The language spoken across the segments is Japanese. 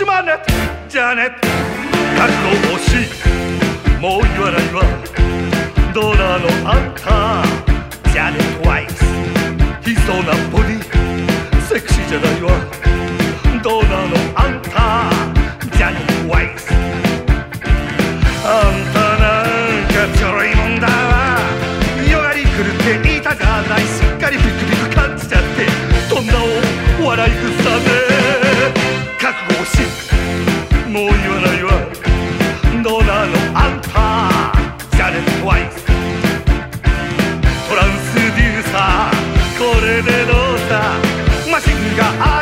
ャネットジャネット覚悟欲しいもう言わないわドラのあんたジャネットワイス悲壮なボディセクシーじゃないわドラのあんたジャネットワイスあんたなんかちょろいもんだわ。よがり狂っていたじゃないすこれでどうだ？マシンがある。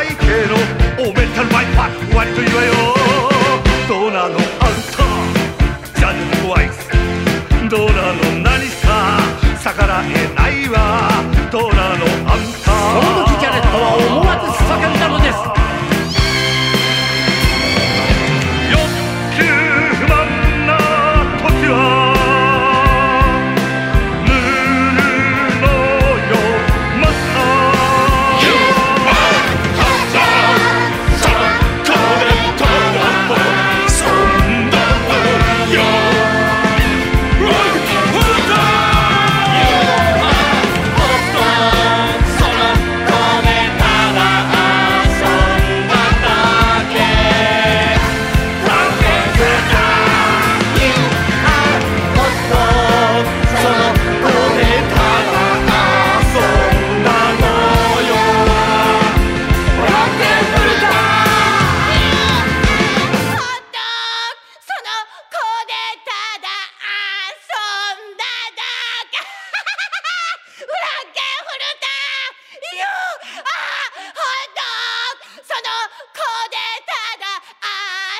こでただ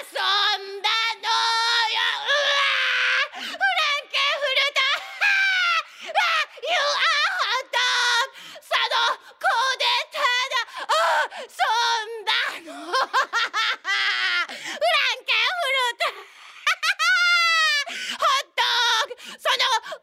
遊んだのようわフランケンフルトはあ You are hot こでただ遊んだのフランケンフルトホットーグその